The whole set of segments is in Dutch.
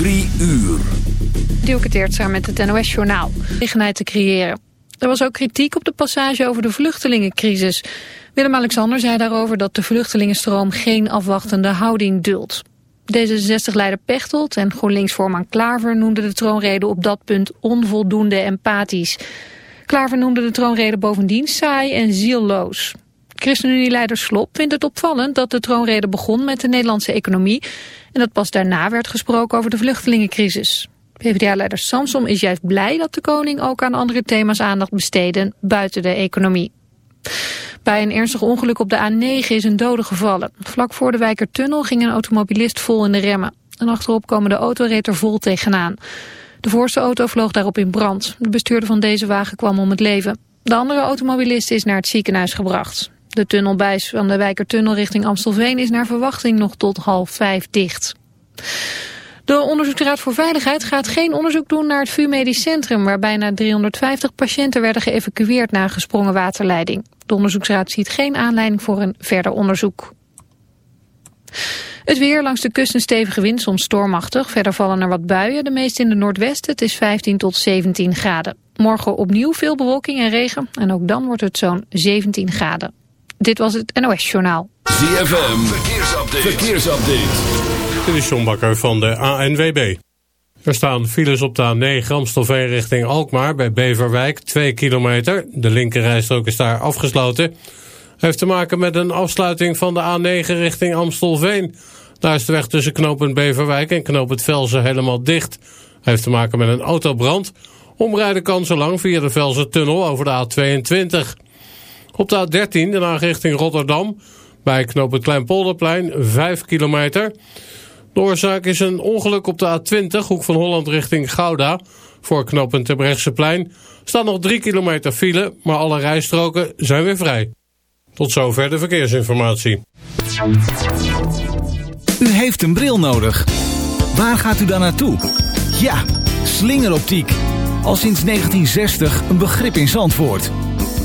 Drie uur. Samen met het NOS-journaal. Gelegenheid te creëren. Er was ook kritiek op de passage over de vluchtelingencrisis. Willem-Alexander zei daarover dat de vluchtelingenstroom geen afwachtende houding duldt. D66-leider Pechtold en GroenLinks-voorman Klaver noemden de troonrede op dat punt onvoldoende empathisch. Klaver noemde de troonrede bovendien saai en zielloos. ChristenUnie-leider Slop vindt het opvallend dat de troonrede begon met de Nederlandse economie en dat pas daarna werd gesproken over de vluchtelingencrisis. PvdA-leider Samsom is juist blij dat de koning ook aan andere thema's aandacht besteedde buiten de economie. Bij een ernstig ongeluk op de A9 is een dode gevallen. Vlak voor de Wijkertunnel ging een automobilist vol in de remmen. En achterop komende auto reed er vol tegenaan. De voorste auto vloog daarop in brand. De bestuurder van deze wagen kwam om het leven. De andere automobilist is naar het ziekenhuis gebracht. De tunnelbuis van de Wijkertunnel richting Amstelveen is naar verwachting nog tot half vijf dicht. De Onderzoeksraad voor Veiligheid gaat geen onderzoek doen naar het VU Medisch Centrum... waar bijna 350 patiënten werden geëvacueerd na gesprongen waterleiding. De onderzoeksraad ziet geen aanleiding voor een verder onderzoek. Het weer langs de kust een stevige wind, soms stormachtig. Verder vallen er wat buien, de meeste in de noordwesten. Het is 15 tot 17 graden. Morgen opnieuw veel bewolking en regen. En ook dan wordt het zo'n 17 graden. Dit was het NOS Journaal. ZFM, verkeersupdate. verkeersupdate. Dit is John Bakker van de ANWB. Er staan files op de A9 Amstelveen richting Alkmaar bij Beverwijk, 2 kilometer. De linkerrijstrook is daar afgesloten. Heeft te maken met een afsluiting van de A9 richting Amstelveen. Daar is de weg tussen knooppunt Beverwijk en knooppunt Velzen helemaal dicht. Heeft te maken met een autobrand. Omrijden kan zo lang via de Velzen-tunnel over de A22. Op de A13 de richting Rotterdam bij knooppunt Kleinpolderplein 5 kilometer. De oorzaak is een ongeluk op de A20 hoek van Holland richting Gouda. Voor knooppunt Terbrechtseplein staat nog 3 kilometer file, maar alle rijstroken zijn weer vrij. Tot zover de verkeersinformatie. U heeft een bril nodig. Waar gaat u dan naartoe? Ja, slingeroptiek. Al sinds 1960 een begrip in Zandvoort.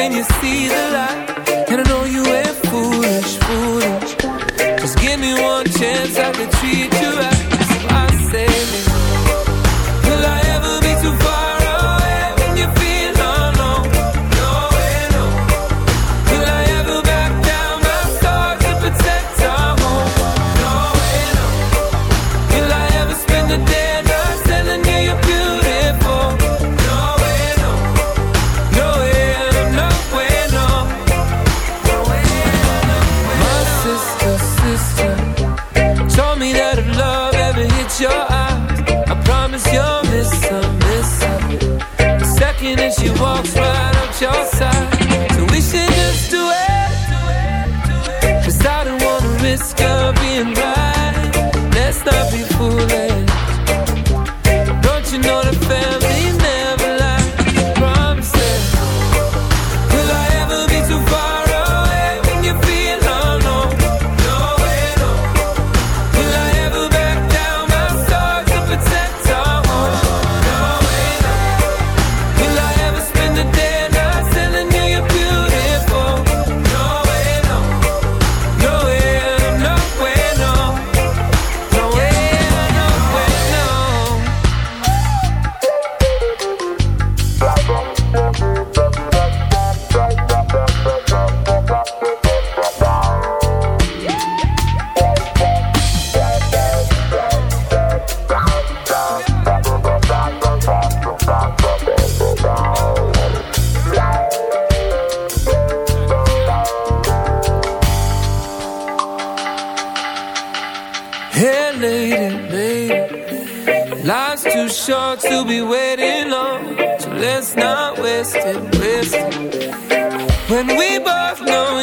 when you see the light. too short to be waiting long. So let's not waste it, waste it. When we both know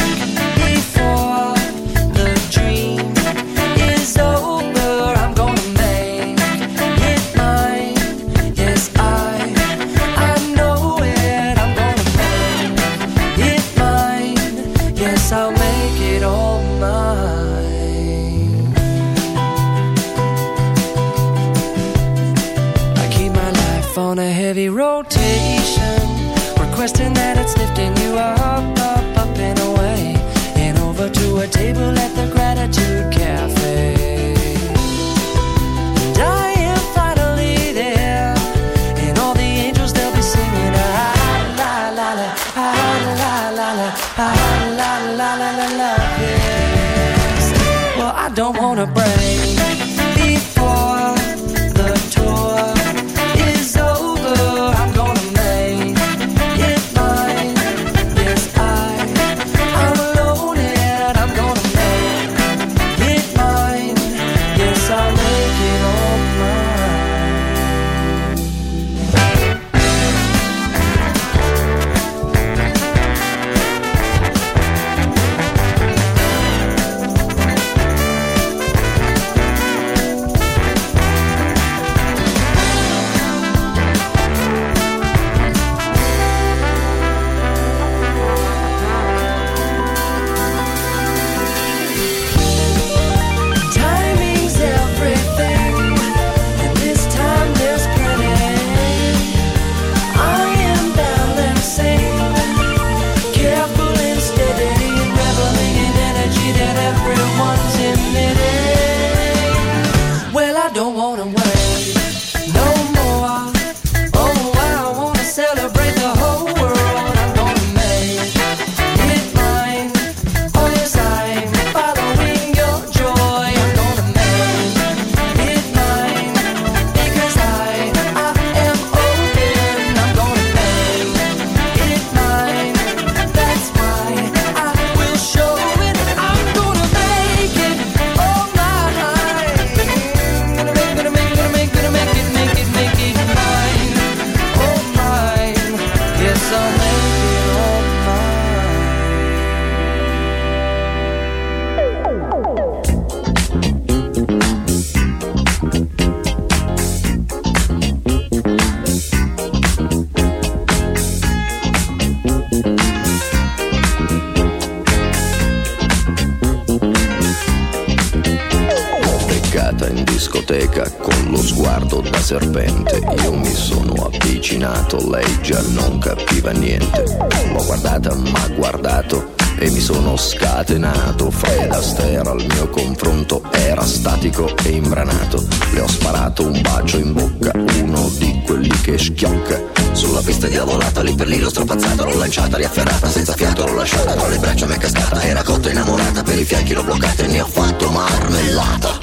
impazzata, l'ho lanciata, riafferrata, senza fiato, l'ho lasciata, con le braccia mi è cascata, era cotta innamorata, per i fianchi l'ho bloccata e ne ho fatto marmellata.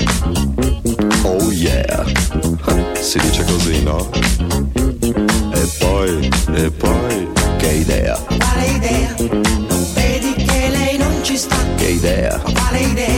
Oh yeah, si dice così, no? E poi, e poi, che idea? Quale idea? Non Vedi che lei non ci sta? Che idea? Quale idea?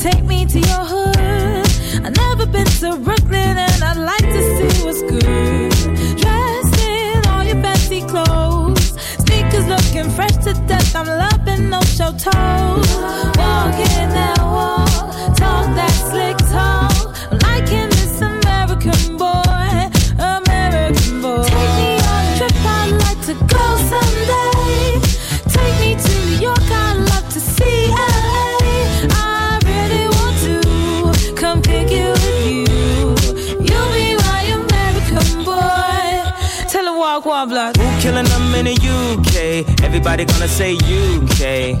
Take me to your hood. I've never been to Brooklyn and I'd like to see what's good. Dressed in all your fancy clothes. Sneakers looking fresh to death. I'm loving those show toes. Walking in the UK? Everybody gonna say UK.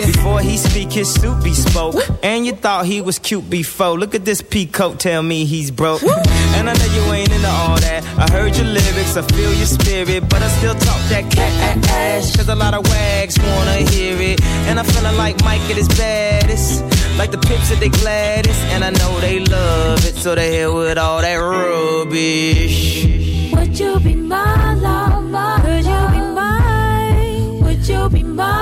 Before he speak, his suit be spoke. And you thought he was cute before. Look at this peacoat, tell me he's broke. And I know you ain't into all that. I heard your lyrics, I feel your spirit. But I still talk that cat ass. Cause a lot of wags wanna hear it. And I'm feeling like Mike at his baddest. Like the pips at they gladdest. And I know they love it. So they hit with all that rubbish. Would you be my lover? Could you be mine? Would you be my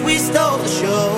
we stole the show.